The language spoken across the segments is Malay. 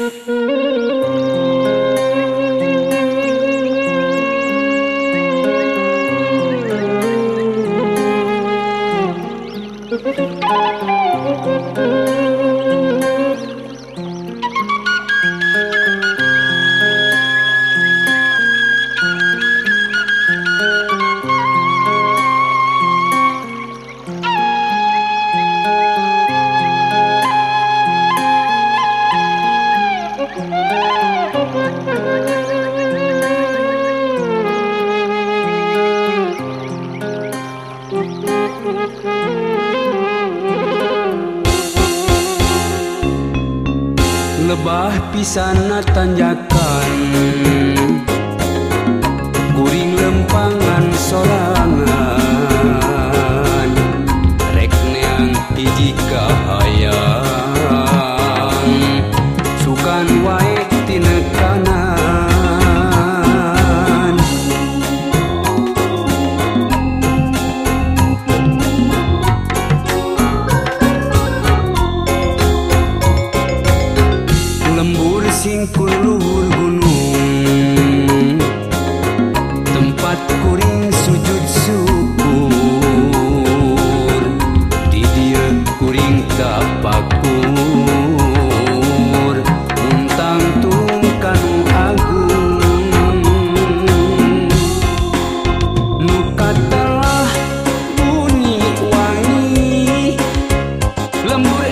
Música lebah pisana tanjakan glamour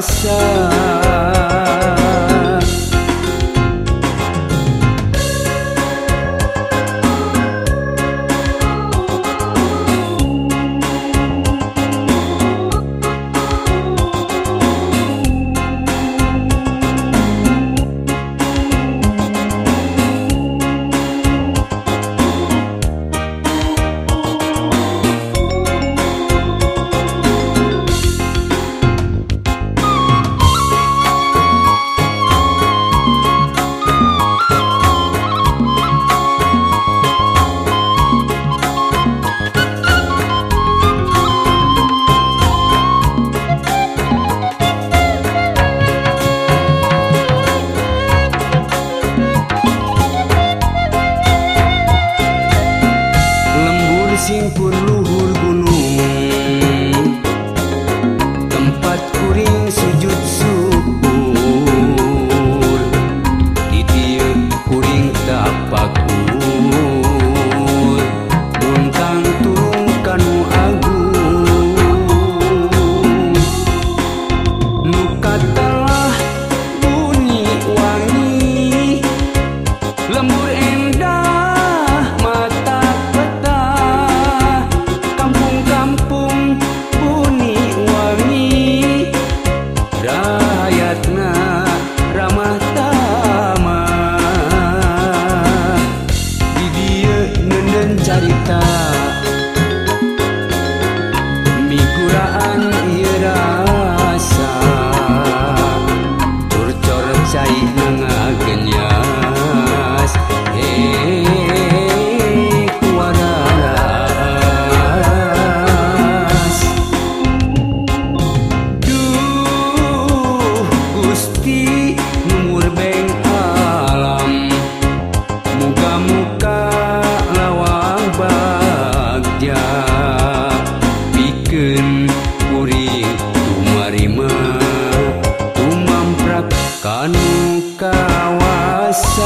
myself. Samaritano kawasan